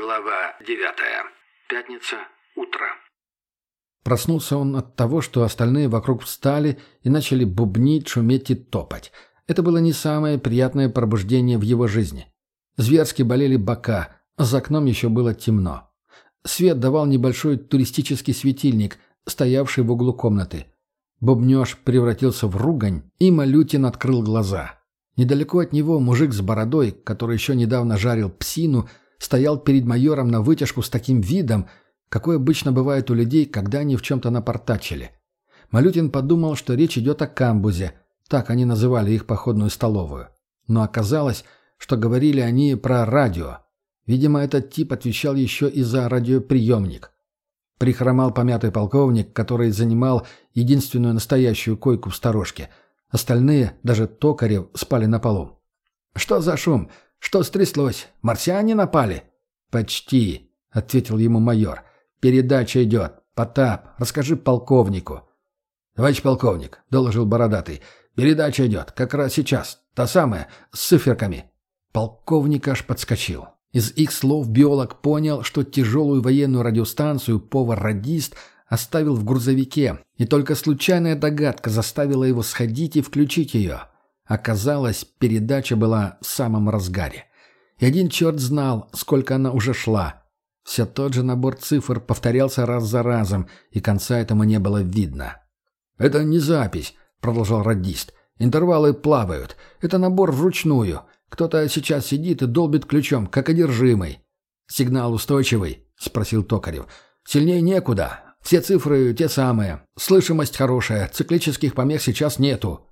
Глава 9. Пятница. Утро. Проснулся он от того, что остальные вокруг встали и начали бубнить, шуметь и топать. Это было не самое приятное пробуждение в его жизни. Зверски болели бока, а за окном еще было темно. Свет давал небольшой туристический светильник, стоявший в углу комнаты. Бубнеж превратился в ругань, и Малютин открыл глаза. Недалеко от него мужик с бородой, который еще недавно жарил псину, стоял перед майором на вытяжку с таким видом, какой обычно бывает у людей, когда они в чем-то напортачили. Малютин подумал, что речь идет о камбузе, так они называли их походную столовую. Но оказалось, что говорили они про радио. Видимо, этот тип отвечал еще и за радиоприемник. Прихромал помятый полковник, который занимал единственную настоящую койку в сторожке. Остальные, даже Токарев, спали на полу. «Что за шум? «Что стряслось? Марсиане напали?» «Почти», — ответил ему майор. «Передача идет. Потап, расскажи полковнику». «Товарищ полковник», — доложил бородатый, — «передача идет. Как раз сейчас. Та самая, с циферками». Полковник аж подскочил. Из их слов биолог понял, что тяжелую военную радиостанцию повар-радист оставил в грузовике, и только случайная догадка заставила его сходить и включить ее. Оказалось, передача была в самом разгаре. И один черт знал, сколько она уже шла. Все тот же набор цифр повторялся раз за разом, и конца этому не было видно. «Это не запись», — продолжал радист. «Интервалы плавают. Это набор вручную. Кто-то сейчас сидит и долбит ключом, как одержимый». «Сигнал устойчивый?» — спросил Токарев. «Сильнее некуда. Все цифры те самые. Слышимость хорошая. Циклических помех сейчас нету».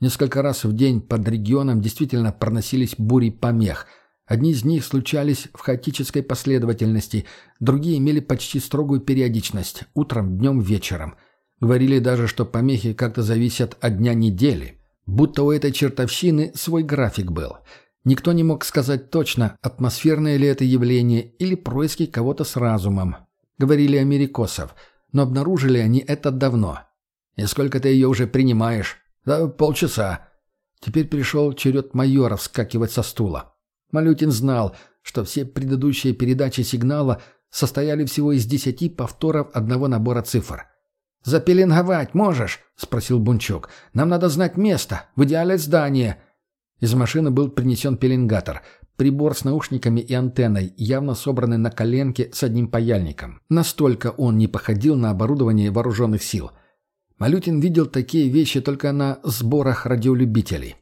Несколько раз в день под регионом действительно проносились бури помех. Одни из них случались в хаотической последовательности, другие имели почти строгую периодичность – утром, днем, вечером. Говорили даже, что помехи как-то зависят от дня недели. Будто у этой чертовщины свой график был. Никто не мог сказать точно, атмосферное ли это явление или происки кого-то с разумом. Говорили америкосов, но обнаружили они это давно. «И сколько ты ее уже принимаешь?» «Да полчаса». Теперь пришел черед майора вскакивать со стула. Малютин знал, что все предыдущие передачи сигнала состояли всего из десяти повторов одного набора цифр. «Запеленговать можешь?» — спросил Бунчук. «Нам надо знать место, в идеале здание». Из машины был принесен пеленгатор, прибор с наушниками и антенной, явно собранный на коленке с одним паяльником. Настолько он не походил на оборудование вооруженных сил. Малютин видел такие вещи только на сборах радиолюбителей.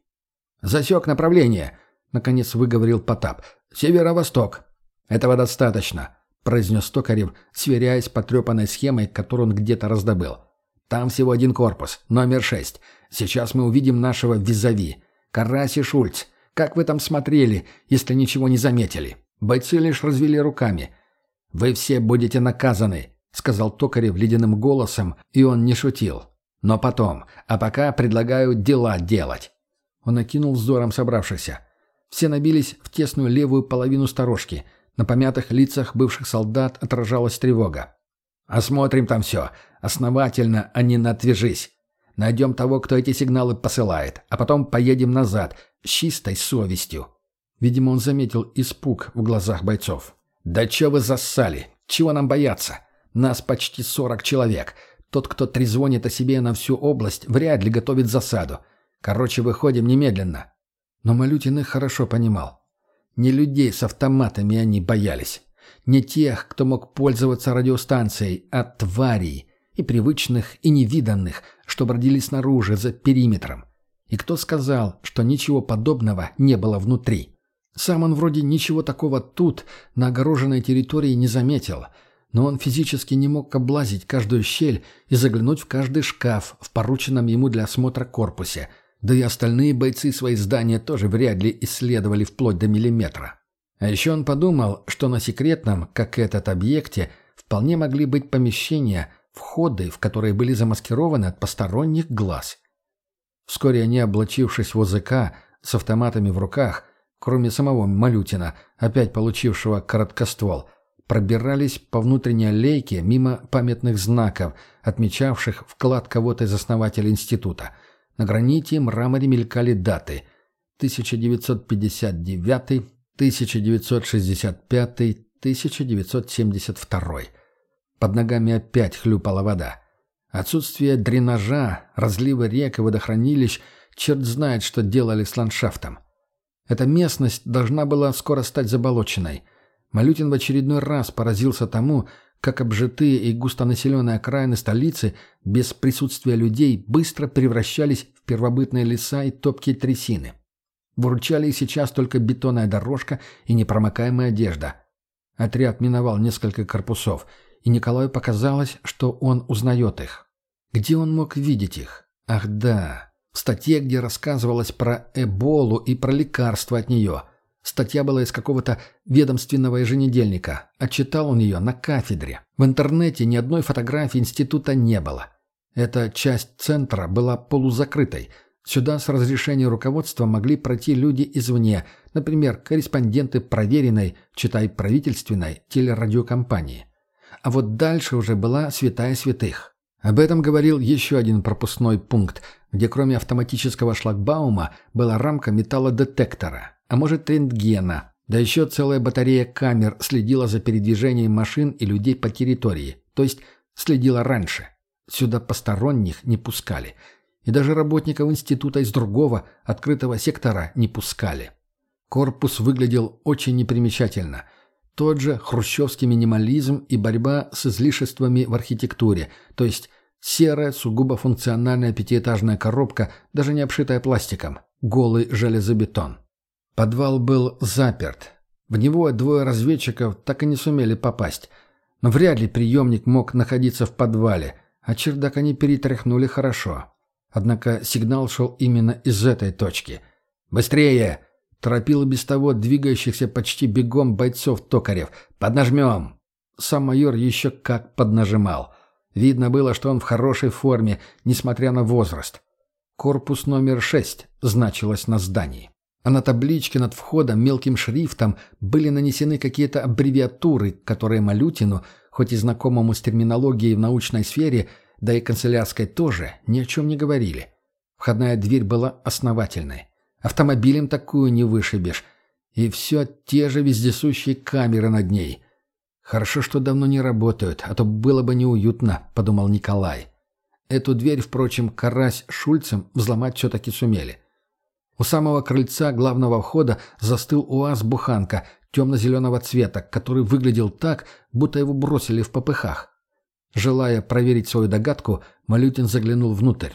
«Засек направление», — наконец выговорил Потап. «Северо-восток». «Этого достаточно», — произнес Токарев, сверяясь с потрепанной схемой, которую он где-то раздобыл. «Там всего один корпус, номер шесть. Сейчас мы увидим нашего визави. Карась и Шульц. Как вы там смотрели, если ничего не заметили? Бойцы лишь развели руками. Вы все будете наказаны. — сказал Токарев ледяным голосом, и он не шутил. «Но потом. А пока предлагаю дела делать». Он окинул взором собравшихся. Все набились в тесную левую половину сторожки. На помятых лицах бывших солдат отражалась тревога. «Осмотрим там все. Основательно, а не натвяжись. Найдем того, кто эти сигналы посылает, а потом поедем назад с чистой совестью». Видимо, он заметил испуг в глазах бойцов. «Да че вы зассали? Чего нам бояться? Нас почти сорок человек. Тот, кто трезвонит о себе на всю область, вряд ли готовит засаду. Короче, выходим немедленно». Но Малютин их хорошо понимал. Не людей с автоматами они боялись. Не тех, кто мог пользоваться радиостанцией, а тварей, и привычных, и невиданных, что бродили снаружи, за периметром. И кто сказал, что ничего подобного не было внутри? Сам он вроде ничего такого тут, на огороженной территории, не заметил – но он физически не мог облазить каждую щель и заглянуть в каждый шкаф в порученном ему для осмотра корпусе, да и остальные бойцы свои здания тоже вряд ли исследовали вплоть до миллиметра. А еще он подумал, что на секретном, как этот объекте, вполне могли быть помещения, входы, в которые были замаскированы от посторонних глаз. Вскоре они, облачившись в ОЗК, с автоматами в руках, кроме самого Малютина, опять получившего короткоствол – пробирались по внутренней аллейке мимо памятных знаков, отмечавших вклад кого-то из основателей института. На граните мраморе мелькали даты 1959, 1965, 1972. Под ногами опять хлюпала вода. Отсутствие дренажа, разлива рек и водохранилищ черт знает, что делали с ландшафтом. Эта местность должна была скоро стать заболоченной. Малютин в очередной раз поразился тому, как обжитые и густонаселенные окраины столицы без присутствия людей быстро превращались в первобытные леса и топкие трясины. Выручали их сейчас только бетонная дорожка и непромокаемая одежда. Отряд миновал несколько корпусов, и Николаю показалось, что он узнает их. Где он мог видеть их? Ах да, в статье, где рассказывалось про Эболу и про лекарства от нее – Статья была из какого-то ведомственного еженедельника, а читал он ее на кафедре. В интернете ни одной фотографии института не было. Эта часть центра была полузакрытой. Сюда с разрешения руководства могли пройти люди извне, например, корреспонденты проверенной, читай правительственной, телерадиокомпании. А вот дальше уже была святая святых. Об этом говорил еще один пропускной пункт, где кроме автоматического шлагбаума была рамка металлодетектора – а может рентгена. Да еще целая батарея камер следила за передвижением машин и людей по территории, то есть следила раньше. Сюда посторонних не пускали. И даже работников института из другого, открытого сектора не пускали. Корпус выглядел очень непримечательно. Тот же хрущевский минимализм и борьба с излишествами в архитектуре, то есть серая, сугубо функциональная пятиэтажная коробка, даже не обшитая пластиком, голый железобетон. Подвал был заперт. В него двое разведчиков так и не сумели попасть. Но вряд ли приемник мог находиться в подвале, а чердак они перетряхнули хорошо. Однако сигнал шел именно из этой точки. «Быстрее!» — торопил без того двигающихся почти бегом бойцов токарев. «Поднажмем!» Сам майор еще как поднажимал. Видно было, что он в хорошей форме, несмотря на возраст. «Корпус номер шесть» значилось на здании а на табличке над входом мелким шрифтом были нанесены какие-то аббревиатуры, которые Малютину, хоть и знакомому с терминологией в научной сфере, да и канцелярской тоже, ни о чем не говорили. Входная дверь была основательной. Автомобилем такую не вышибешь. И все те же вездесущие камеры над ней. Хорошо, что давно не работают, а то было бы неуютно, подумал Николай. Эту дверь, впрочем, Карась Шульцем взломать все-таки сумели. У самого крыльца главного входа застыл УАЗ-буханка темно-зеленого цвета, который выглядел так, будто его бросили в попыхах. Желая проверить свою догадку, Малютин заглянул внутрь.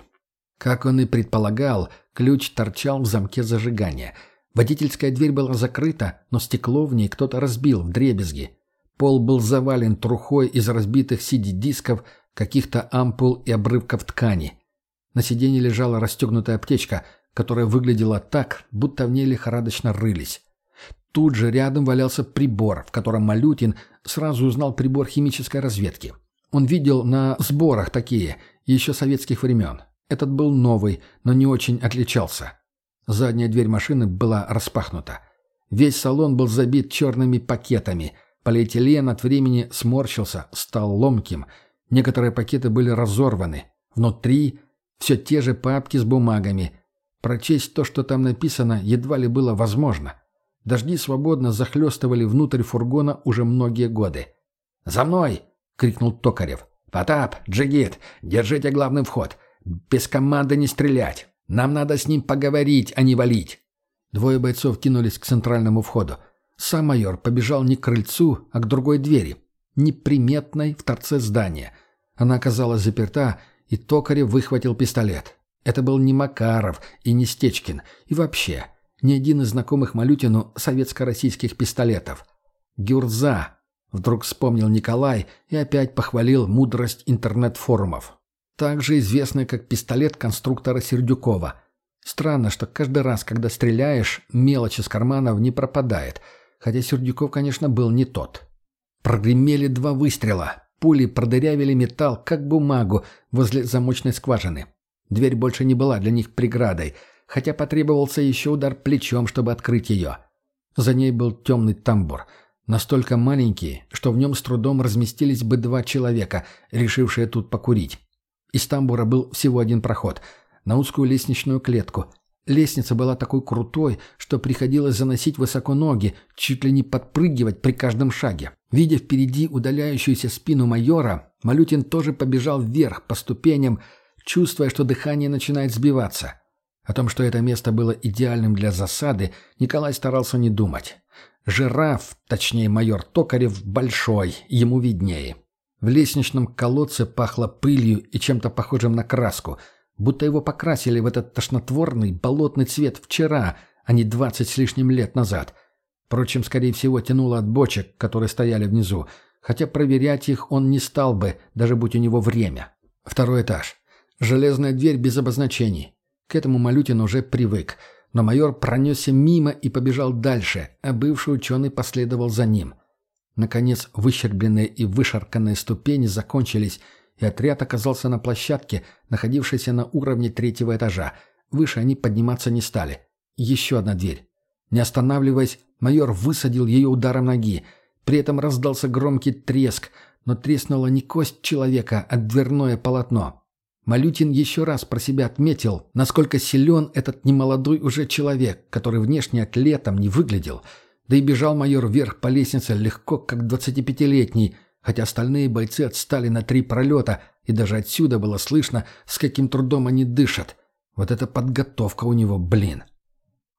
Как он и предполагал, ключ торчал в замке зажигания. Водительская дверь была закрыта, но стекло в ней кто-то разбил в дребезги. Пол был завален трухой из разбитых CD-дисков, каких-то ампул и обрывков ткани. На сиденье лежала расстегнутая аптечка – которая выглядела так, будто в ней лихорадочно рылись. Тут же рядом валялся прибор, в котором Малютин сразу узнал прибор химической разведки. Он видел на сборах такие, еще советских времен. Этот был новый, но не очень отличался. Задняя дверь машины была распахнута. Весь салон был забит черными пакетами. Полиэтилен от времени сморщился, стал ломким. Некоторые пакеты были разорваны. Внутри все те же папки с бумагами – Прочесть то, что там написано, едва ли было возможно. Дожди свободно захлестывали внутрь фургона уже многие годы. «За мной!» — крикнул Токарев. «Потап, Джигит, держите главный вход. Без команды не стрелять. Нам надо с ним поговорить, а не валить». Двое бойцов кинулись к центральному входу. Сам майор побежал не к крыльцу, а к другой двери, неприметной в торце здания. Она оказалась заперта, и Токарев выхватил пистолет. Это был не Макаров и не Стечкин, и вообще ни один из знакомых Малютину советско-российских пистолетов. «Гюрза», — вдруг вспомнил Николай и опять похвалил мудрость интернет-форумов. Также известный как пистолет конструктора Сердюкова. Странно, что каждый раз, когда стреляешь, мелочь из карманов не пропадает, хотя Сердюков, конечно, был не тот. Прогремели два выстрела. Пули продырявили металл, как бумагу, возле замочной скважины. Дверь больше не была для них преградой, хотя потребовался еще удар плечом, чтобы открыть ее. За ней был темный тамбур, настолько маленький, что в нем с трудом разместились бы два человека, решившие тут покурить. Из тамбура был всего один проход, на узкую лестничную клетку. Лестница была такой крутой, что приходилось заносить высоко ноги, чуть ли не подпрыгивать при каждом шаге. Видя впереди удаляющуюся спину майора, Малютин тоже побежал вверх по ступеням, чувствуя, что дыхание начинает сбиваться. О том, что это место было идеальным для засады, Николай старался не думать. Жираф, точнее майор Токарев, большой, ему виднее. В лестничном колодце пахло пылью и чем-то похожим на краску – будто его покрасили в этот тошнотворный болотный цвет вчера, а не двадцать с лишним лет назад. Впрочем, скорее всего, тянуло от бочек, которые стояли внизу, хотя проверять их он не стал бы, даже будь у него время. Второй этаж. Железная дверь без обозначений. К этому Малютин уже привык, но майор пронесся мимо и побежал дальше, а бывший ученый последовал за ним. Наконец, выщербленные и вышарканные ступени закончились, и отряд оказался на площадке, находившейся на уровне третьего этажа. Выше они подниматься не стали. Еще одна дверь. Не останавливаясь, майор высадил ее ударом ноги. При этом раздался громкий треск, но треснула не кость человека, а дверное полотно. Малютин еще раз про себя отметил, насколько силен этот немолодой уже человек, который внешне атлетом не выглядел. Да и бежал майор вверх по лестнице легко, как двадцатипятилетний, хотя остальные бойцы отстали на три пролета, и даже отсюда было слышно, с каким трудом они дышат. Вот эта подготовка у него, блин.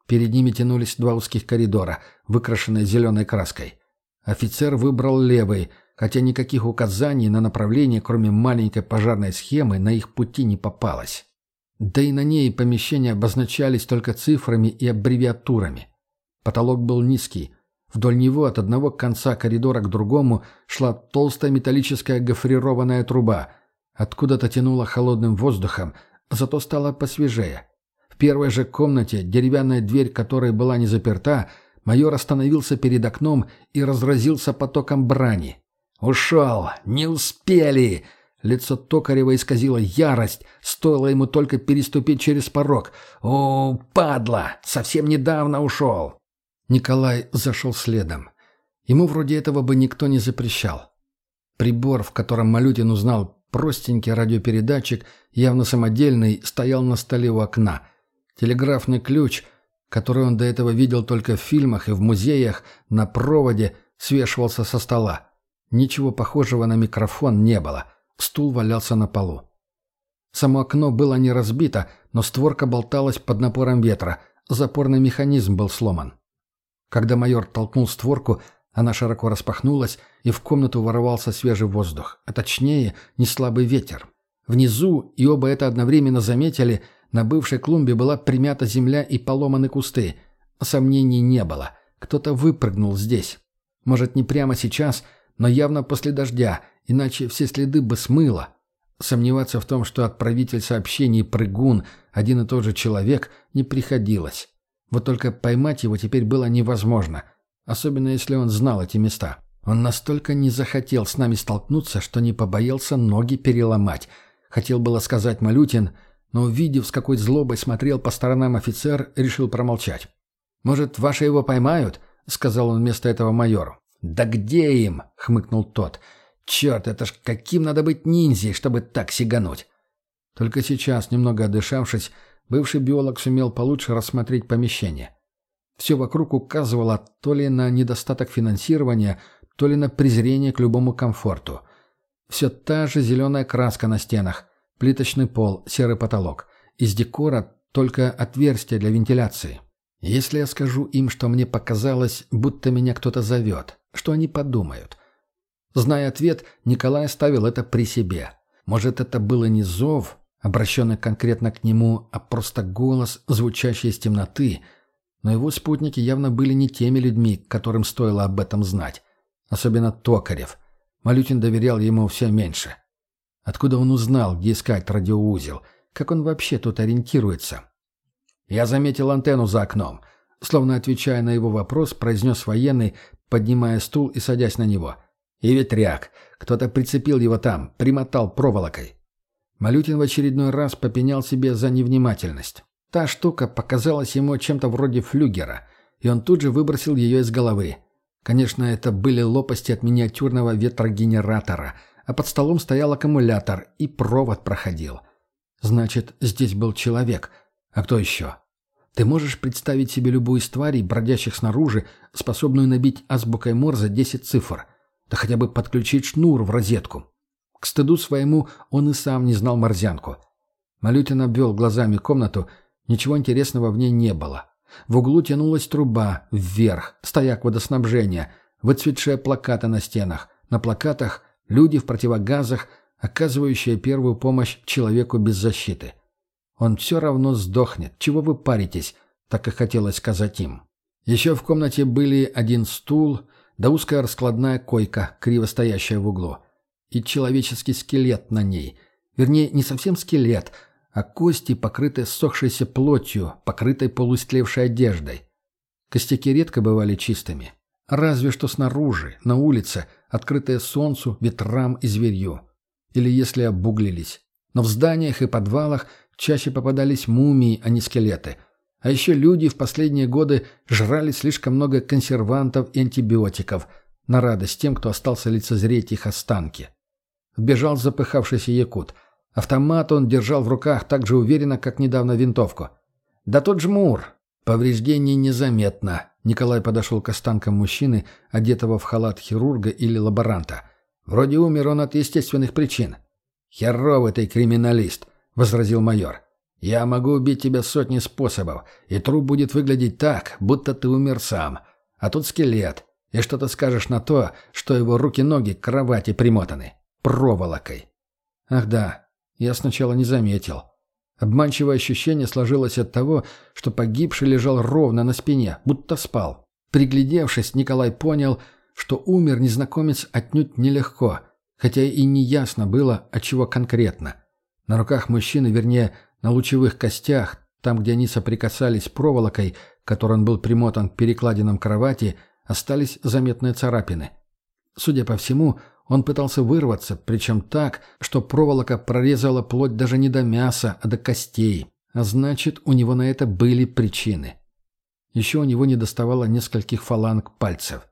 Перед ними тянулись два узких коридора, выкрашенные зеленой краской. Офицер выбрал левый, хотя никаких указаний на направление, кроме маленькой пожарной схемы, на их пути не попалось. Да и на ней помещения обозначались только цифрами и аббревиатурами. Потолок был низкий, Вдоль него от одного конца коридора к другому шла толстая металлическая гофрированная труба. Откуда-то тянуло холодным воздухом, зато стало посвежее. В первой же комнате, деревянная дверь которой была не заперта, майор остановился перед окном и разразился потоком брани. «Ушел! Не успели!» Лицо Токарева исказило ярость, стоило ему только переступить через порог. «О, падла! Совсем недавно ушел!» Николай зашел следом. Ему вроде этого бы никто не запрещал. Прибор, в котором Малютин узнал простенький радиопередатчик, явно самодельный, стоял на столе у окна. Телеграфный ключ, который он до этого видел только в фильмах и в музеях, на проводе свешивался со стола. Ничего похожего на микрофон не было. Стул валялся на полу. Само окно было не разбито, но створка болталась под напором ветра. Запорный механизм был сломан. Когда майор толкнул створку, она широко распахнулась, и в комнату ворвался свежий воздух, а точнее, неслабый ветер. Внизу, и оба это одновременно заметили, на бывшей клумбе была примята земля и поломаны кусты. Сомнений не было. Кто-то выпрыгнул здесь. Может, не прямо сейчас, но явно после дождя, иначе все следы бы смыло. Сомневаться в том, что отправитель сообщений прыгун один и тот же человек, не приходилось. Вот только поймать его теперь было невозможно, особенно если он знал эти места. Он настолько не захотел с нами столкнуться, что не побоялся ноги переломать. Хотел было сказать Малютин, но, увидев, с какой злобой смотрел по сторонам офицер, решил промолчать. «Может, ваши его поймают?» — сказал он вместо этого майору. «Да где им?» — хмыкнул тот. «Черт, это ж каким надо быть ниндзей, чтобы так сигануть!» Только сейчас, немного отдышавшись, бывший биолог сумел получше рассмотреть помещение. Все вокруг указывало то ли на недостаток финансирования, то ли на презрение к любому комфорту. Все та же зеленая краска на стенах, плиточный пол, серый потолок. Из декора только отверстие для вентиляции. Если я скажу им, что мне показалось, будто меня кто-то зовет, что они подумают? Зная ответ, Николай оставил это при себе. Может, это было не зов, обращенный конкретно к нему, а просто голос, звучащий из темноты. Но его спутники явно были не теми людьми, которым стоило об этом знать. Особенно Токарев. Малютин доверял ему все меньше. Откуда он узнал, где искать радиоузел? Как он вообще тут ориентируется? «Я заметил антенну за окном», — словно отвечая на его вопрос, произнес военный, поднимая стул и садясь на него. «И ветряк. Кто-то прицепил его там, примотал проволокой. Малютин в очередной раз попенял себе за невнимательность. Та штука показалась ему чем-то вроде флюгера, и он тут же выбросил ее из головы. Конечно, это были лопасти от миниатюрного ветрогенератора, а под столом стоял аккумулятор, и провод проходил. Значит, здесь был человек. А кто еще? Ты можешь представить себе любую из тварей, бродящих снаружи, способную набить азбукой Морзе 10 цифр? Да хотя бы подключить шнур в розетку. К стыду своему он и сам не знал морзянку. Малютин обвел глазами комнату, ничего интересного в ней не было. В углу тянулась труба, вверх, стояк водоснабжения, выцветшие плакаты на стенах. На плакатах люди в противогазах, оказывающие первую помощь человеку без защиты. Он все равно сдохнет. Чего вы паритесь?» Так и хотелось сказать им. Еще в комнате были один стул, да узкая раскладная койка, криво стоящая в углу. И человеческий скелет на ней. Вернее, не совсем скелет, а кости, покрытые ссохшейся плотью, покрытой полуистлевшей одеждой. Костяки редко бывали чистыми. Разве что снаружи, на улице, открытые солнцу, ветрам и зверью. Или если обуглились. Но в зданиях и подвалах – Чаще попадались мумии, а не скелеты. А еще люди в последние годы жрали слишком много консервантов и антибиотиков, на радость тем, кто остался лицезреть их останки. Вбежал запыхавшийся якут. Автомат он держал в руках так же уверенно, как недавно винтовку. «Да тот жмур!» Повреждений незаметно. Николай подошел к останкам мужчины, одетого в халат хирурга или лаборанта. Вроде умер он от естественных причин. Херовый ты криминалист. — возразил майор. «Я могу убить тебя сотни способов, и труп будет выглядеть так, будто ты умер сам. А тут скелет, и что ты скажешь на то, что его руки-ноги к кровати примотаны? Проволокой». «Ах да, я сначала не заметил». Обманчивое ощущение сложилось от того, что погибший лежал ровно на спине, будто спал. Приглядевшись, Николай понял, что умер незнакомец отнюдь нелегко, хотя и не ясно было, от чего конкретно. На руках мужчины, вернее, на лучевых костях, там, где они соприкасались проволокой, которой он был примотан к перекладинам кровати, остались заметные царапины. Судя по всему, он пытался вырваться, причем так, что проволока прорезала плоть даже не до мяса, а до костей. А значит, у него на это были причины. Еще у него не доставало нескольких фаланг пальцев.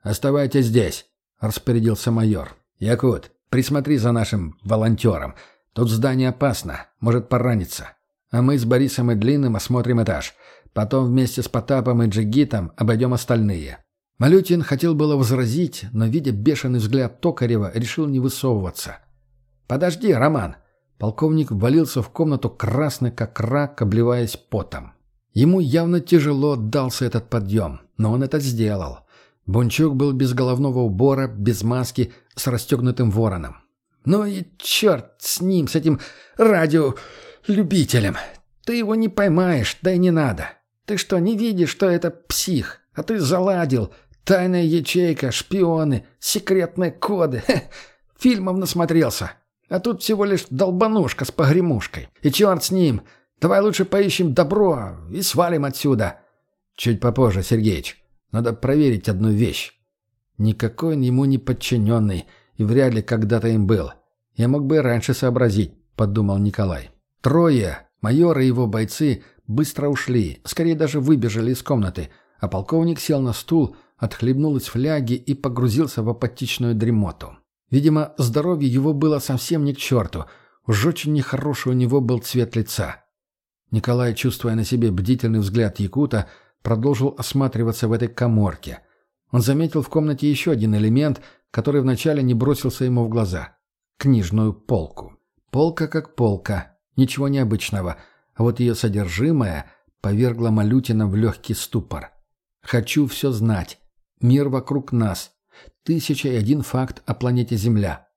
«Оставайтесь здесь», — распорядился майор. «Якут, присмотри за нашим волонтером. Тут здание опасно, может пораниться. А мы с Борисом и Длинным осмотрим этаж. Потом вместе с Потапом и Джигитом обойдем остальные». Малютин хотел было возразить, но, видя бешеный взгляд Токарева, решил не высовываться. «Подожди, Роман!» Полковник ввалился в комнату красный, как рак, обливаясь потом. Ему явно тяжело дался этот подъем, но он это сделал. Бунчук был без головного убора, без маски, с расстегнутым вороном. Ну и черт с ним, с этим радиолюбителем. Ты его не поймаешь, да и не надо. Ты что, не видишь, что это псих? А ты заладил. Тайная ячейка, шпионы, секретные коды. Хе, фильмов насмотрелся. А тут всего лишь долбанушка с погремушкой. И черт с ним. Давай лучше поищем добро и свалим отсюда. Чуть попозже, Сергеич. Надо проверить одну вещь. Никакой он ему не подчиненный и вряд ли когда-то им был. Я мог бы раньше сообразить, подумал Николай. Трое, майор и его бойцы, быстро ушли, скорее даже выбежали из комнаты, а полковник сел на стул, отхлебнул из фляги и погрузился в апатичную дремоту. Видимо, здоровье его было совсем не к черту, уж очень нехороший у него был цвет лица. Николай, чувствуя на себе бдительный взгляд Якута, продолжил осматриваться в этой коморке. Он заметил в комнате еще один элемент, который вначале не бросился ему в глаза. Книжную полку. Полка как полка, ничего необычного, а вот ее содержимое повергло Малютина в легкий ступор. «Хочу все знать. Мир вокруг нас. Тысяча и один факт о планете Земля.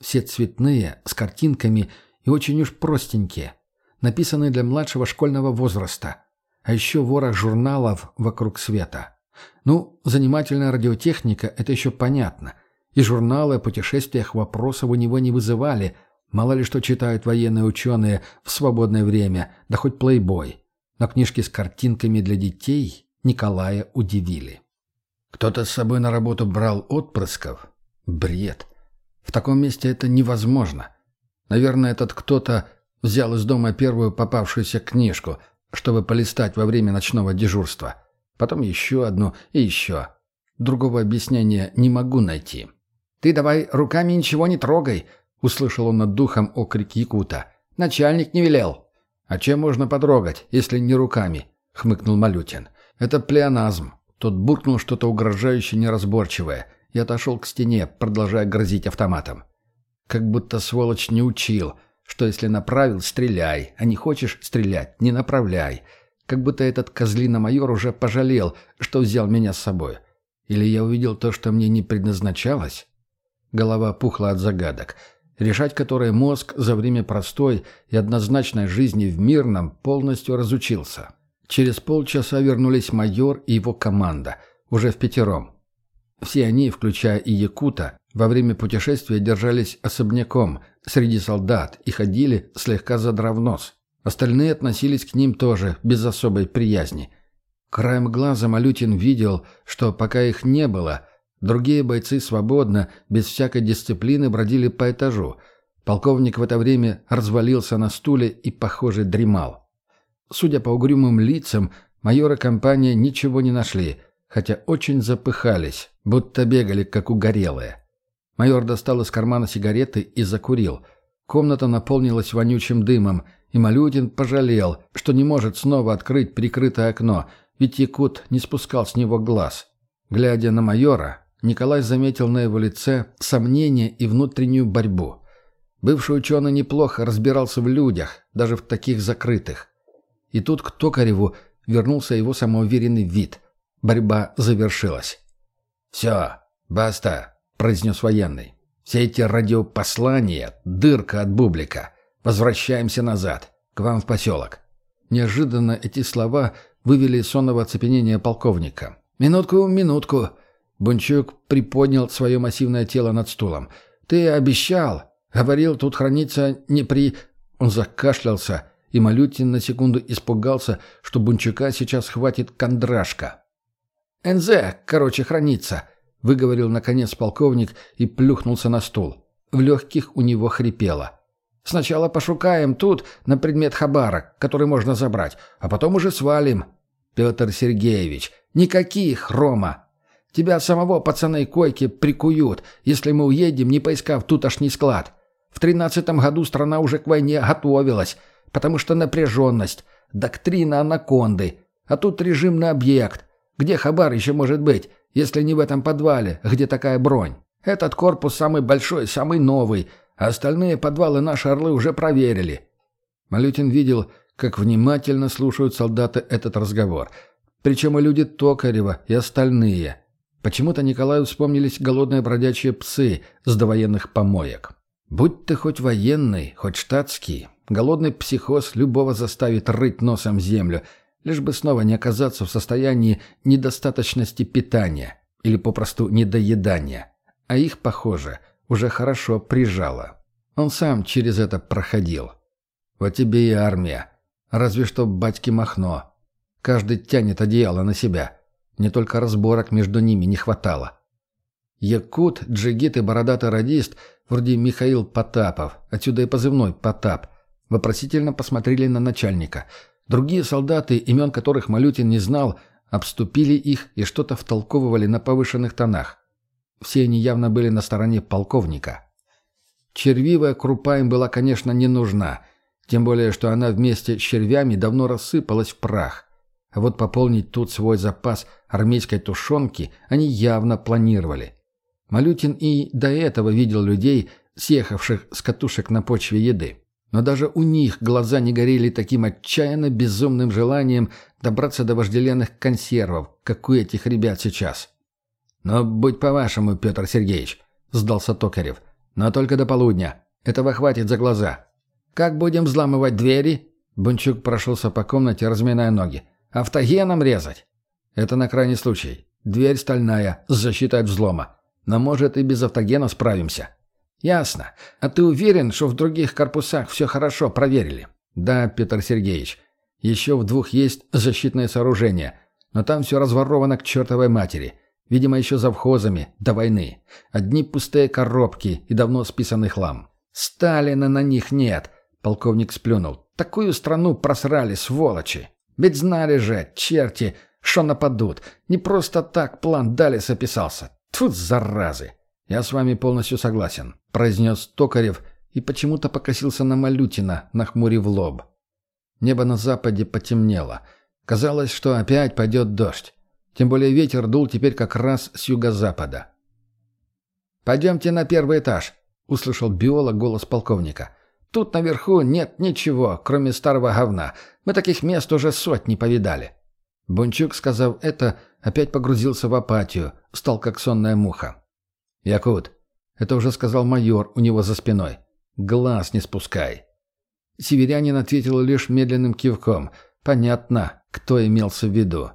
Все цветные, с картинками и очень уж простенькие. Написанные для младшего школьного возраста. А еще ворох журналов вокруг света. Ну, занимательная радиотехника – это еще понятно. И журналы о путешествиях вопросов у него не вызывали. Мало ли что читают военные ученые в свободное время, да хоть плейбой. Но книжки с картинками для детей Николая удивили. Кто-то с собой на работу брал отпрысков? Бред. В таком месте это невозможно. Наверное, этот кто-то взял из дома первую попавшуюся книжку, чтобы полистать во время ночного дежурства. Потом еще одну и еще. Другого объяснения не могу найти. «Ты давай руками ничего не трогай!» — услышал он над духом окрик Якута. «Начальник не велел!» «А чем можно потрогать, если не руками?» — хмыкнул Малютин. «Это плеоназм». Тот буркнул что-то угрожающее неразборчивое и отошел к стене, продолжая грозить автоматом. Как будто сволочь не учил, что если направил — стреляй, а не хочешь стрелять — не направляй. Как будто этот козлина-майор уже пожалел, что взял меня с собой. Или я увидел то, что мне не предназначалось? Голова пухла от загадок, решать которые мозг за время простой и однозначной жизни в мирном полностью разучился. Через полчаса вернулись майор и его команда, уже в пятером. Все они, включая и Якута, во время путешествия держались особняком среди солдат и ходили, слегка задрав нос. Остальные относились к ним тоже, без особой приязни. Краем глаза Малютин видел, что пока их не было, другие бойцы свободно, без всякой дисциплины бродили по этажу. Полковник в это время развалился на стуле и, похоже, дремал. Судя по угрюмым лицам, майора компания ничего не нашли, хотя очень запыхались, будто бегали, как угорелые. Майор достал из кармана сигареты и закурил. Комната наполнилась вонючим дымом, и Малютин пожалел, что не может снова открыть прикрытое окно, ведь Якут не спускал с него глаз. Глядя на майора, Николай заметил на его лице сомнение и внутреннюю борьбу. Бывший ученый неплохо разбирался в людях, даже в таких закрытых. И тут к Токареву вернулся его самоуверенный вид. Борьба завершилась. «Все, баста», — произнес военный. «Все эти радиопослания — дырка от бублика. Возвращаемся назад, к вам в поселок». Неожиданно эти слова вывели из сонного оцепенения полковника. «Минутку, минутку». Бунчук приподнял свое массивное тело над стулом. «Ты обещал. Говорил, тут хранится не при...» Он закашлялся и Малютин на секунду испугался, что Бунчука сейчас хватит кондрашка. «НЗ, короче, хранится», — выговорил наконец полковник и плюхнулся на стул. В легких у него хрипело. «Сначала пошукаем тут на предмет хабара, который можно забрать, а потом уже свалим». «Петр Сергеевич, никаких, Рома!» Тебя самого пацаны койки прикуют, если мы уедем, не поискав тутошний склад. В тринадцатом году страна уже к войне готовилась, потому что напряженность, доктрина анаконды, а тут режимный объект. Где хабар еще может быть, если не в этом подвале, где такая бронь? Этот корпус самый большой, самый новый, а остальные подвалы наши орлы уже проверили». Малютин видел, как внимательно слушают солдаты этот разговор. Причем и люди Токарева, и остальные. Почему-то Николаю вспомнились голодные бродячие псы с довоенных помоек. Будь ты хоть военный, хоть штатский, голодный психоз любого заставит рыть носом землю, лишь бы снова не оказаться в состоянии недостаточности питания или попросту недоедания. А их, похоже, уже хорошо прижало. Он сам через это проходил. Вот тебе и армия. Разве что батьки Махно. Каждый тянет одеяло на себя. Не только разборок между ними не хватало. Якут, джигит и бородатый радист, вроде Михаил Потапов, отсюда и позывной «Потап», вопросительно посмотрели на начальника. Другие солдаты, имен которых Малютин не знал, обступили их и что-то втолковывали на повышенных тонах. Все они явно были на стороне полковника. Червивая крупа им была, конечно, не нужна, тем более, что она вместе с червями давно рассыпалась в прах. А вот пополнить тут свой запас армейской тушенки они явно планировали – Малютин и до этого видел людей, съехавших с катушек на почве еды. Но даже у них глаза не горели таким отчаянно безумным желанием добраться до вожделенных консервов, как у этих ребят сейчас. «Но будь по-вашему, Петр Сергеевич», — сдался Токарев. «Но только до полудня. Этого хватит за глаза». «Как будем взламывать двери?» Бунчук прошелся по комнате, разминая ноги. «Автогеном резать?» «Это на крайний случай. Дверь стальная, с защитой от взлома. Но, может, и без автогена справимся. Ясно. А ты уверен, что в других корпусах все хорошо проверили? Да, Петр Сергеевич. Еще в двух есть защитное сооружение. Но там все разворовано к чертовой матери. Видимо, еще завхозами, до войны. Одни пустые коробки и давно списанный хлам. Сталина на них нет, полковник сплюнул. Такую страну просрали, сволочи. Ведь знали же, черти, что нападут. Не просто так план Далис описался. Тут заразы! Я с вами полностью согласен», — произнес Токарев и почему-то покосился на Малютина, нахмурив лоб. Небо на западе потемнело. Казалось, что опять пойдет дождь. Тем более ветер дул теперь как раз с юго-запада. «Пойдемте на первый этаж», — услышал биолог голос полковника. «Тут наверху нет ничего, кроме старого говна. Мы таких мест уже сотни повидали». Бунчук, сказав это, опять погрузился в апатию, стал как сонная муха. «Якут, это уже сказал майор у него за спиной. Глаз не спускай». Северянин ответил лишь медленным кивком. Понятно, кто имелся в виду.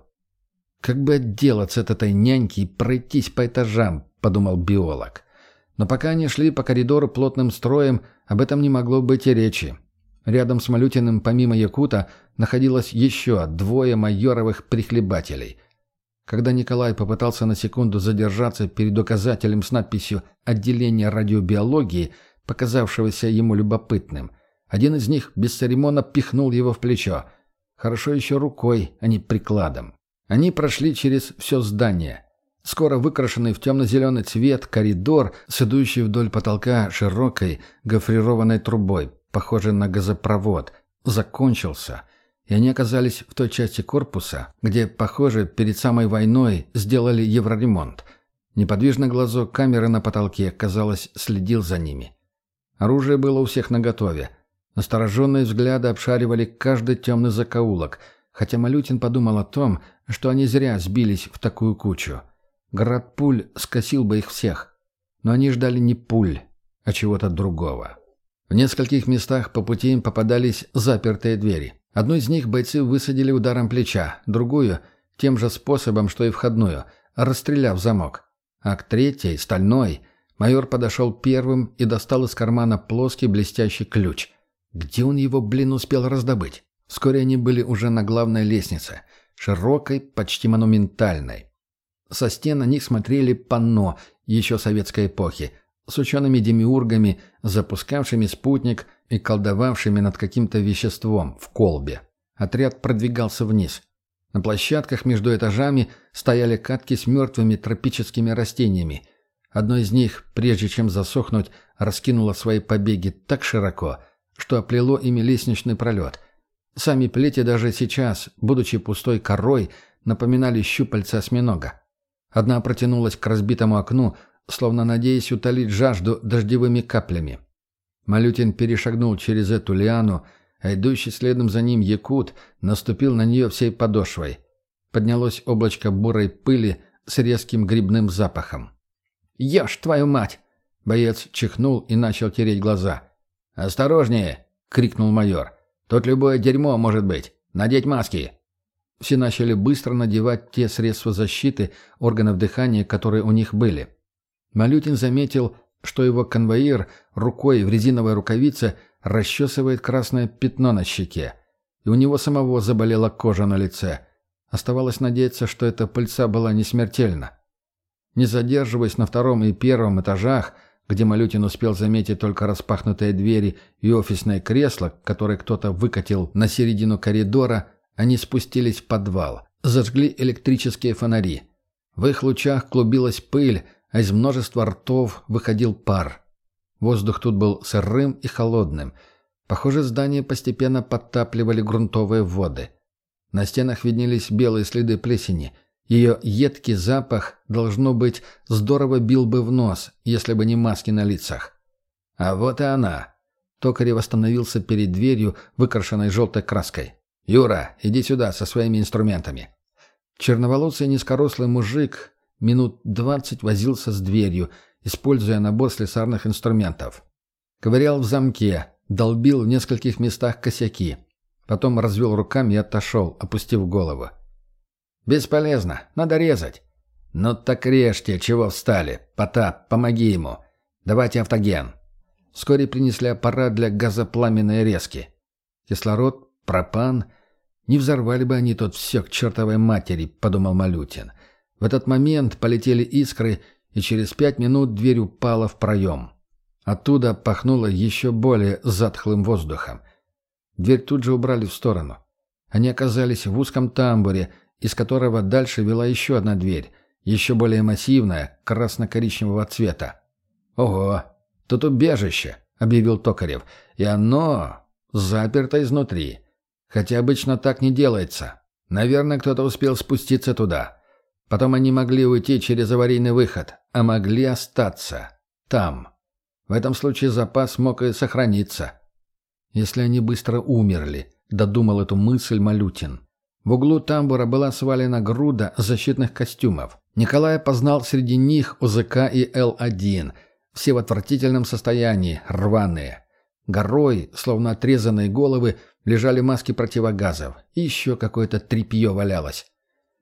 «Как бы отделаться от этой няньки и пройтись по этажам», — подумал биолог. Но пока они шли по коридору плотным строем, об этом не могло быть и речи. Рядом с Малютиным, помимо Якута, находилось еще двое майоровых прихлебателей. Когда Николай попытался на секунду задержаться перед указателем с надписью «Отделение радиобиологии», показавшегося ему любопытным, один из них бесцеремонно пихнул его в плечо. Хорошо еще рукой, а не прикладом. Они прошли через все здание. Скоро выкрашенный в темно-зеленый цвет коридор, с вдоль потолка широкой гофрированной трубой, похожей на газопровод, закончился, и они оказались в той части корпуса, где, похоже, перед самой войной сделали евроремонт. Неподвижный глазок камеры на потолке, казалось, следил за ними. Оружие было у всех наготове. Настороженные взгляды обшаривали каждый темный закоулок, хотя Малютин подумал о том, что они зря сбились в такую кучу. Град пуль скосил бы их всех. Но они ждали не пуль, а чего-то другого. В нескольких местах по пути им попадались запертые двери. Одну из них бойцы высадили ударом плеча, другую – тем же способом, что и входную, расстреляв замок. А к третьей, стальной, майор подошел первым и достал из кармана плоский блестящий ключ. Где он его, блин, успел раздобыть? Вскоре они были уже на главной лестнице, широкой, почти монументальной. Со стен на них смотрели панно еще советской эпохи, с учеными-демиургами, запускавшими спутник и колдовавшими над каким-то веществом в колбе. Отряд продвигался вниз. На площадках между этажами стояли катки с мертвыми тропическими растениями. Одно из них, прежде чем засохнуть, раскинуло свои побеги так широко, что оплело ими лестничный пролет. Сами плети даже сейчас, будучи пустой корой, напоминали щупальца осьминога. Одна протянулась к разбитому окну, словно надеясь утолить жажду дождевыми каплями. Малютин перешагнул через эту лиану, а идущий следом за ним якут наступил на нее всей подошвой. Поднялось облачко бурой пыли с резким грибным запахом. «Ешь, твою мать!» Боец чихнул и начал тереть глаза. «Осторожнее!» — крикнул майор. «Тут любое дерьмо может быть. Надеть маски!» Все начали быстро надевать те средства защиты органов дыхания, которые у них были. Малютин заметил, что его конвоир рукой в резиновой рукавице расчесывает красное пятно на щеке. И у него самого заболела кожа на лице. Оставалось надеяться, что эта пыльца была не смертельна. Не задерживаясь на втором и первом этажах, где Малютин успел заметить только распахнутые двери и офисное кресло, которое кто-то выкатил на середину коридора, они спустились в подвал, зажгли электрические фонари. В их лучах клубилась пыль, а из множества ртов выходил пар. Воздух тут был сырым и холодным. Похоже, здание постепенно подтапливали грунтовые воды. На стенах виднелись белые следы плесени. Ее едкий запах, должно быть, здорово бил бы в нос, если бы не маски на лицах. А вот и она. Токарев остановился перед дверью, выкрашенной желтой краской. «Юра, иди сюда со своими инструментами». Черноволосый низкорослый мужик минут двадцать возился с дверью, используя набор слесарных инструментов. Ковырял в замке, долбил в нескольких местах косяки. Потом развел руками и отошел, опустив голову. «Бесполезно, надо резать». «Ну так режьте, чего встали. Потап, помоги ему. Давайте автоген». Вскоре принесли аппарат для газопламенной резки. Кислород, пропан не взорвали бы они тут все к чертовой матери, подумал Малютин. В этот момент полетели искры, и через пять минут дверь упала в проем. Оттуда пахнуло еще более затхлым воздухом. Дверь тут же убрали в сторону. Они оказались в узком тамбуре, из которого дальше вела еще одна дверь, еще более массивная, красно-коричневого цвета. «Ого, тут убежище», — объявил Токарев, — «и оно заперто изнутри». Хотя обычно так не делается. Наверное, кто-то успел спуститься туда. Потом они могли уйти через аварийный выход, а могли остаться. Там. В этом случае запас мог и сохраниться. Если они быстро умерли, додумал эту мысль Малютин. В углу тамбура была свалена груда защитных костюмов. Николай познал среди них ОЗК и Л-1, все в отвратительном состоянии, рваные. Горой, словно отрезанные головы, лежали маски противогазов, и еще какое-то тряпье валялось.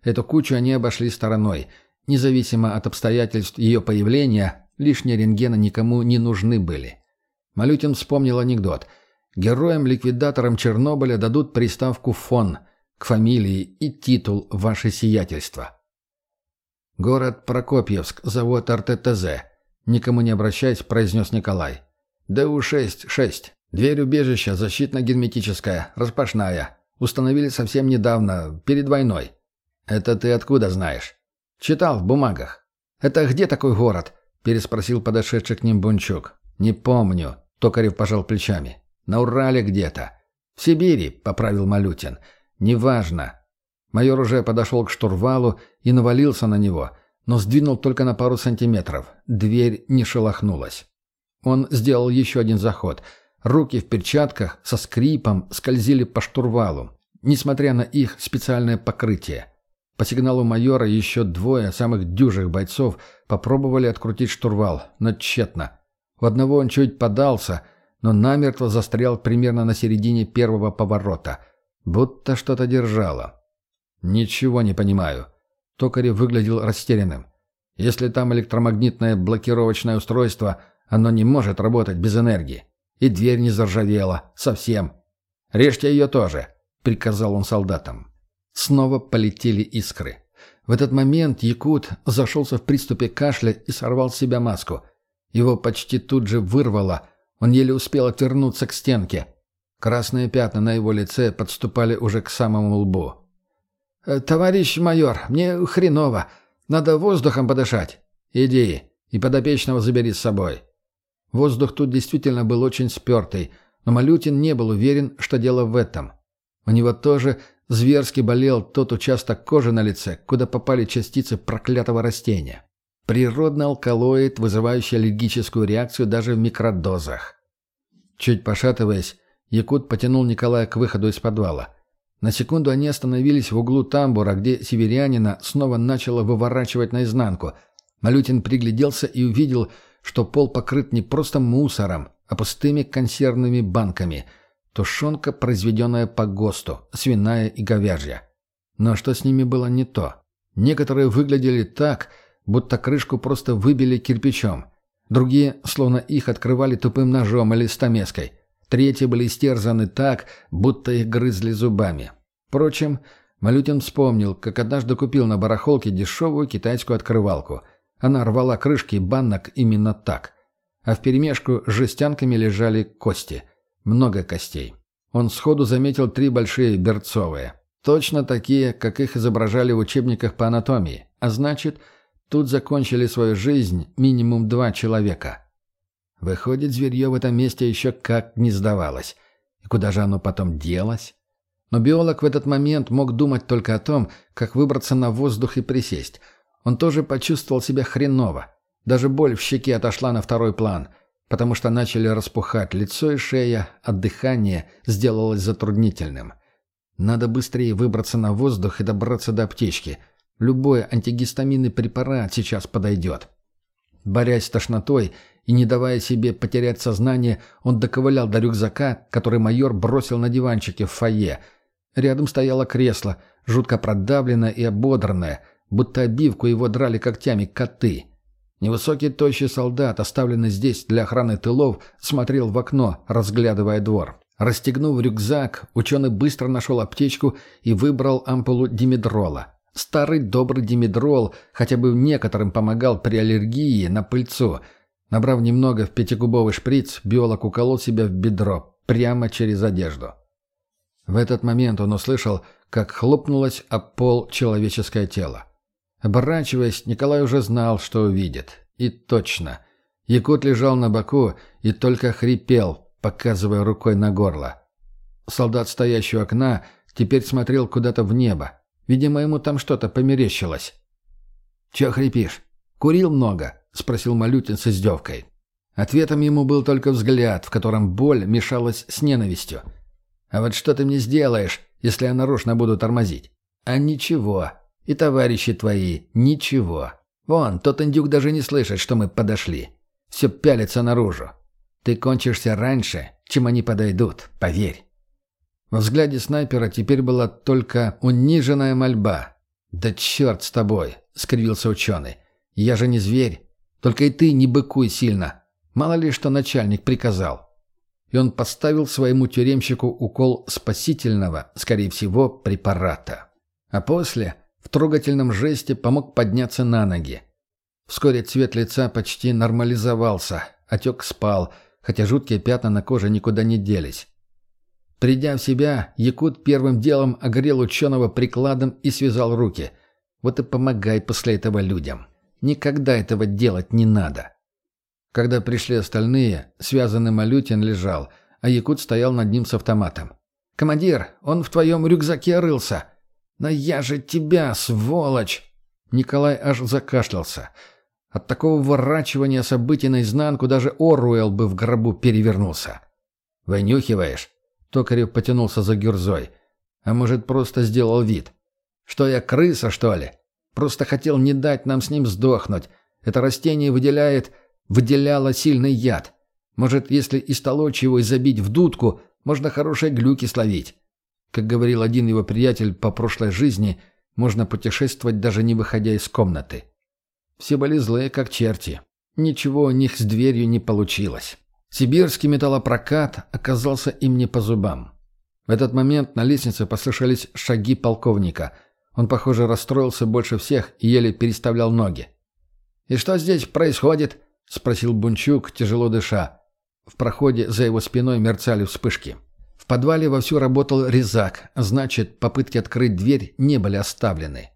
Эту кучу они обошли стороной. Независимо от обстоятельств ее появления, лишние рентгены никому не нужны были. Малютин вспомнил анекдот. Героям-ликвидаторам Чернобыля дадут приставку «фон», к фамилии и титул «Ваше сиятельство». «Город Прокопьевск, завод РТТЗ», — никому не обращаясь, произнес Николай. «ДУ-6, 6. Дверь убежища защитно-герметическая, распашная. Установили совсем недавно, перед войной». «Это ты откуда знаешь?» «Читал в бумагах». «Это где такой город?» — переспросил подошедший к ним Бунчук. «Не помню», — Токарев пожал плечами. «На Урале где-то». «В Сибири», — поправил Малютин. «Неважно». Майор уже подошел к штурвалу и навалился на него, но сдвинул только на пару сантиметров. Дверь не шелохнулась. Он сделал еще один заход. Руки в перчатках со скрипом скользили по штурвалу, несмотря на их специальное покрытие. По сигналу майора еще двое самых дюжих бойцов попробовали открутить штурвал, но тщетно. У одного он чуть подался, но намертво застрял примерно на середине первого поворота – Будто что-то держало. «Ничего не понимаю». Токарев выглядел растерянным. «Если там электромагнитное блокировочное устройство, оно не может работать без энергии. И дверь не заржавела. Совсем. Режьте ее тоже», — приказал он солдатам. Снова полетели искры. В этот момент Якут зашелся в приступе кашля и сорвал с себя маску. Его почти тут же вырвало. Он еле успел отвернуться к стенке. Красные пятна на его лице подступали уже к самому лбу. «Э, «Товарищ майор, мне хреново. Надо воздухом подышать. Иди и подопечного забери с собой». Воздух тут действительно был очень спертый, но Малютин не был уверен, что дело в этом. У него тоже зверски болел тот участок кожи на лице, куда попали частицы проклятого растения. Природный алкалоид, вызывающий аллергическую реакцию даже в микродозах. Чуть пошатываясь, Якут потянул Николая к выходу из подвала. На секунду они остановились в углу тамбура, где северянина снова начало выворачивать наизнанку. Малютин пригляделся и увидел, что пол покрыт не просто мусором, а пустыми консервными банками. Тушенка, произведенная по ГОСТу, свиная и говяжья. Но что с ними было не то? Некоторые выглядели так, будто крышку просто выбили кирпичом. Другие, словно их открывали тупым ножом или стамеской – Третьи были истерзаны так, будто их грызли зубами. Впрочем, Малютин вспомнил, как однажды купил на барахолке дешевую китайскую открывалку. Она рвала крышки банок именно так. А вперемешку с жестянками лежали кости. Много костей. Он сходу заметил три большие берцовые. Точно такие, как их изображали в учебниках по анатомии. А значит, тут закончили свою жизнь минимум два человека. Выходит, зверье в этом месте еще как не сдавалось. И куда же оно потом делось? Но биолог в этот момент мог думать только о том, как выбраться на воздух и присесть. Он тоже почувствовал себя хреново. Даже боль в щеке отошла на второй план, потому что начали распухать лицо и шея, а дыхание сделалось затруднительным. Надо быстрее выбраться на воздух и добраться до аптечки. Любой антигистаминный препарат сейчас подойдет. Борясь с тошнотой и не давая себе потерять сознание, он доковылял до рюкзака, который майор бросил на диванчике в фойе. Рядом стояло кресло, жутко продавленное и ободранное, будто обивку его драли когтями коты. Невысокий тощий солдат, оставленный здесь для охраны тылов, смотрел в окно, разглядывая двор. Расстегнув рюкзак, ученый быстро нашел аптечку и выбрал ампулу димедрола. Старый добрый димедрол хотя бы некоторым помогал при аллергии на пыльцу – Набрав немного в пятигубовый шприц, биолог уколол себя в бедро, прямо через одежду. В этот момент он услышал, как хлопнулось об пол человеческое тело. Оборачиваясь, Николай уже знал, что увидит. И точно. Якут лежал на боку и только хрипел, показывая рукой на горло. Солдат, стоящий у окна, теперь смотрел куда-то в небо. Видимо, ему там что-то померещилось. «Чё хрипишь? Курил много?» — спросил Малютин с издевкой. Ответом ему был только взгляд, в котором боль мешалась с ненавистью. «А вот что ты мне сделаешь, если я нарочно буду тормозить?» «А ничего. И товарищи твои — ничего. Вон, тот индюк даже не слышит, что мы подошли. Все пялится наружу. Ты кончишься раньше, чем они подойдут, поверь». Во взгляде снайпера теперь была только униженная мольба. «Да черт с тобой!» — скривился ученый. «Я же не зверь. Только и ты не быкуй сильно. Мало ли, что начальник приказал. И он поставил своему тюремщику укол спасительного, скорее всего, препарата. А после трогательном жесте помог подняться на ноги. Вскоре цвет лица почти нормализовался, отек спал, хотя жуткие пятна на коже никуда не делись. Придя в себя, Якут первым делом огрел ученого прикладом и связал руки. Вот и помогай после этого людям. Никогда этого делать не надо. Когда пришли остальные, связанный Малютин лежал, а Якут стоял над ним с автоматом. «Командир, он в твоем рюкзаке рылся!» «Но я же тебя, сволочь!» Николай аж закашлялся. От такого выворачивания событий наизнанку даже Оруэлл бы в гробу перевернулся. «Вынюхиваешь?» Токарев потянулся за гюрзой. «А может, просто сделал вид? Что я крыса, что ли? Просто хотел не дать нам с ним сдохнуть. Это растение выделяет выделяла сильный яд. Может, если истолочь его и забить в дудку, можно хорошие глюки словить. Как говорил один его приятель по прошлой жизни, можно путешествовать даже не выходя из комнаты. Все были злые, как черти. Ничего у них с дверью не получилось. Сибирский металлопрокат оказался им не по зубам. В этот момент на лестнице послышались шаги полковника. Он, похоже, расстроился больше всех и еле переставлял ноги. «И что здесь происходит?» — спросил Бунчук, тяжело дыша. В проходе за его спиной мерцали вспышки. В подвале вовсю работал резак, значит, попытки открыть дверь не были оставлены.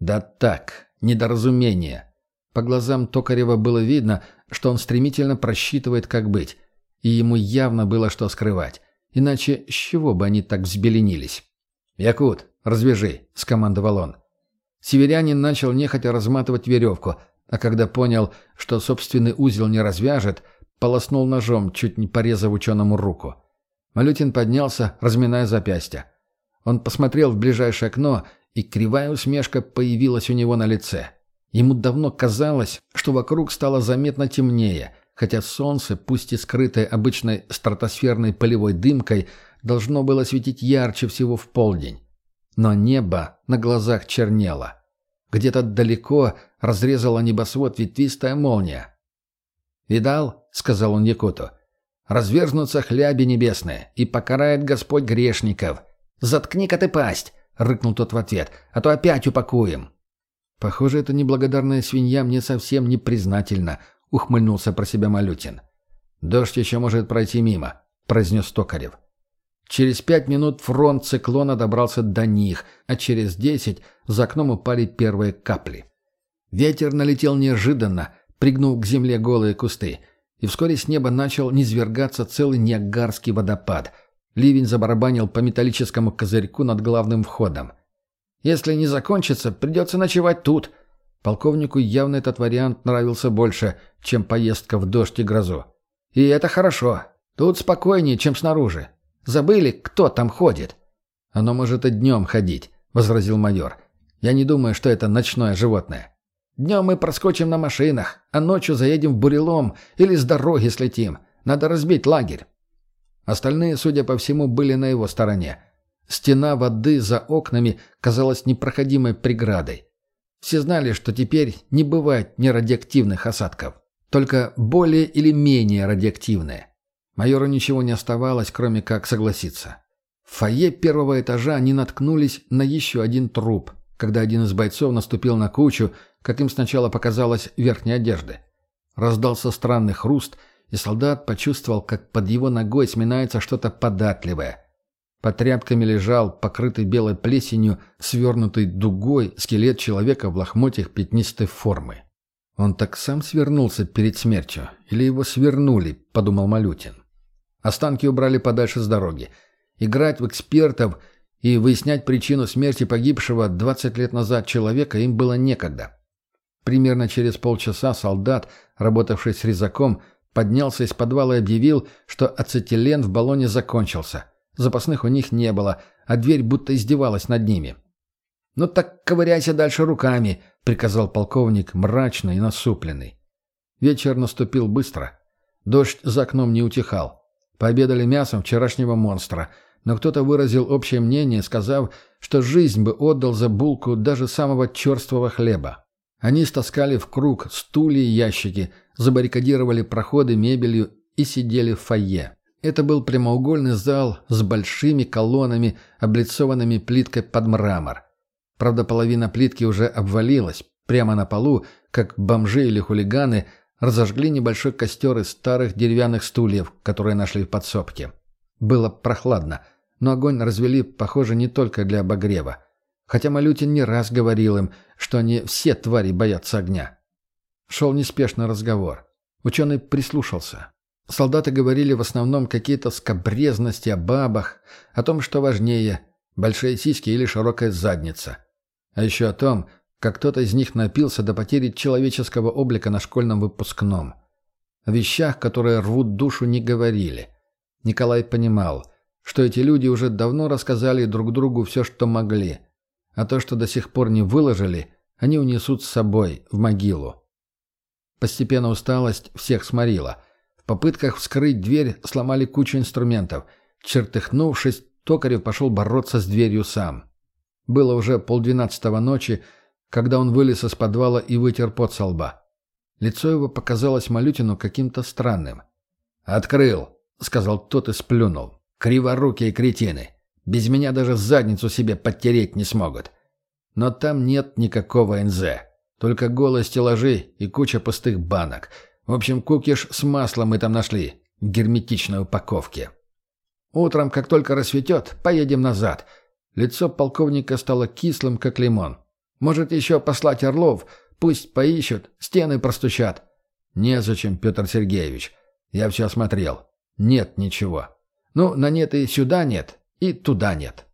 «Да так, недоразумение». По глазам Токарева было видно, что он стремительно просчитывает, как быть, и ему явно было что скрывать. Иначе с чего бы они так взбеленились? «Якут, развяжи», — скомандовал он. Северянин начал нехотя разматывать веревку, а когда понял, что собственный узел не развяжет, полоснул ножом, чуть не порезав ученому руку. Малютин поднялся, разминая запястье. Он посмотрел в ближайшее окно, и кривая усмешка появилась у него на лице. Ему давно казалось, что вокруг стало заметно темнее, хотя солнце, пусть и скрытое обычной стратосферной полевой дымкой, должно было светить ярче всего в полдень. Но небо на глазах чернело. Где-то далеко разрезала небосвод ветвистая молния. «Видал?» — сказал он Якуту. «Разверзнутся хляби небесные, и покарает Господь грешников. Заткни-ка ты пасть!» — рыкнул тот в ответ. «А то опять упакуем!» «Похоже, эта неблагодарная свинья мне совсем не признательна», — ухмыльнулся про себя Малютин. «Дождь еще может пройти мимо», — произнес Токарев. Через пять минут фронт циклона добрался до них, а через десять за окном упали первые капли. Ветер налетел неожиданно, пригнув к земле голые кусты, и вскоре с неба начал низвергаться целый Ниагарский водопад. Ливень забарабанил по металлическому козырьку над главным входом. «Если не закончится, придется ночевать тут». Полковнику явно этот вариант нравился больше, чем поездка в дождь и грозу. «И это хорошо. Тут спокойнее, чем снаружи. Забыли, кто там ходит?» «Оно может и днем ходить», — возразил майор. «Я не думаю, что это ночное животное. Днем мы проскочим на машинах, а ночью заедем в бурелом или с дороги слетим. Надо разбить лагерь». Остальные, судя по всему, были на его стороне. Стена воды за окнами казалась непроходимой преградой. Все знали, что теперь не бывает нерадиоактивных осадков, только более или менее радиоактивные. Майору ничего не оставалось, кроме как согласиться. В фойе первого этажа они наткнулись на еще один труп, когда один из бойцов наступил на кучу, как им сначала показалось, верхней одежды. Раздался странный хруст, и солдат почувствовал, как под его ногой сминается что-то податливое. Под тряпками лежал, покрытый белой плесенью, свернутый дугой, скелет человека в лохмотьях пятнистой формы. «Он так сам свернулся перед смертью? Или его свернули?» – подумал Малютин. Останки убрали подальше с дороги. Играть в экспертов и выяснять причину смерти погибшего 20 лет назад человека им было некогда. Примерно через полчаса солдат, работавший с резаком, поднялся из подвала и объявил, что ацетилен в баллоне закончился. Запасных у них не было, а дверь будто издевалась над ними. «Ну так ковыряйся дальше руками», — приказал полковник, мрачный и насупленный. Вечер наступил быстро. Дождь за окном не утихал. Пообедали мясом вчерашнего монстра, но кто-то выразил общее мнение, сказав, что жизнь бы отдал за булку даже самого черствого хлеба. Они стаскали в круг стулья и ящики, забаррикадировали проходы мебелью и сидели в фойе. Это был прямоугольный зал с большими колоннами, облицованными плиткой под мрамор. Правда, половина плитки уже обвалилась. Прямо на полу, как бомжи или хулиганы, разожгли небольшой костер из старых деревянных стульев, которые нашли в подсобке. Было прохладно, но огонь развели, похоже, не только для обогрева. Хотя Малютин не раз говорил им, что они все твари боятся огня. Шел неспешный разговор. Ученый прислушался. Солдаты говорили в основном какие-то скобрезности о бабах, о том, что важнее – большие сиськи или широкая задница. А еще о том, как кто-то из них напился до потери человеческого облика на школьном выпускном. О вещах, которые рвут душу, не говорили. Николай понимал, что эти люди уже давно рассказали друг другу все, что могли. А то, что до сих пор не выложили, они унесут с собой в могилу. Постепенно усталость всех сморила. В попытках вскрыть дверь сломали кучу инструментов. Чертыхнувшись, Токарев пошел бороться с дверью сам. Было уже полдвенадцатого ночи, когда он вылез из подвала и вытер пот со лба. Лицо его показалось Малютину каким-то странным. «Открыл», — сказал тот и сплюнул. «Криворукие кретины. Без меня даже задницу себе подтереть не смогут. Но там нет никакого НЗ. Только голые стеллажи и куча пустых банок. В общем, кукиш с маслом мы там нашли. В герметичной упаковке. Утром, как только рассветет, поедем назад. Лицо полковника стало кислым, как лимон. Может, еще послать Орлов? Пусть поищут, стены простучат. Незачем, Петр Сергеевич. Я все осмотрел. Нет ничего. Ну, на нет и сюда нет, и туда нет.